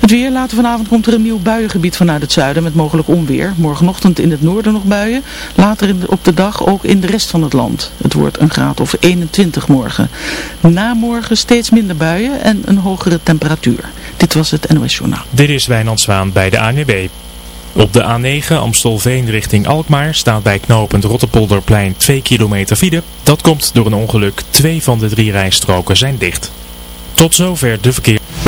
Het weer, later vanavond komt er een nieuw buiengebied vanuit het zuiden met mogelijk onweer. Morgenochtend in het noorden nog buien, later op de dag ook in de rest van het land. Het wordt een graad of 21 morgen. Na morgen steeds minder buien en een hogere temperatuur. Dit was het NOS Journaal. Dit is Wijnand Zwaan bij de ANWB. Op de A9 Amstelveen richting Alkmaar staat bij knooppunt Rotterpolderplein 2 kilometer file. Dat komt door een ongeluk. Twee van de drie rijstroken zijn dicht. Tot zover de verkeer.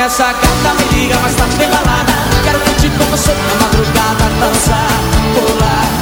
essa gata me liga, mas tá bem balada. Quero curtir com você na madrugada Dançar, pular.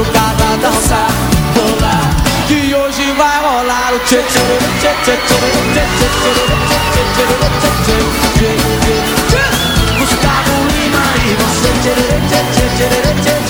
madrugada dançar, rolar Que hoje vai rolar o tchê tchê tchê tchê tchê tchê tchê tchê tchê tchê tchê e você tchê tchê tchê tchê tchê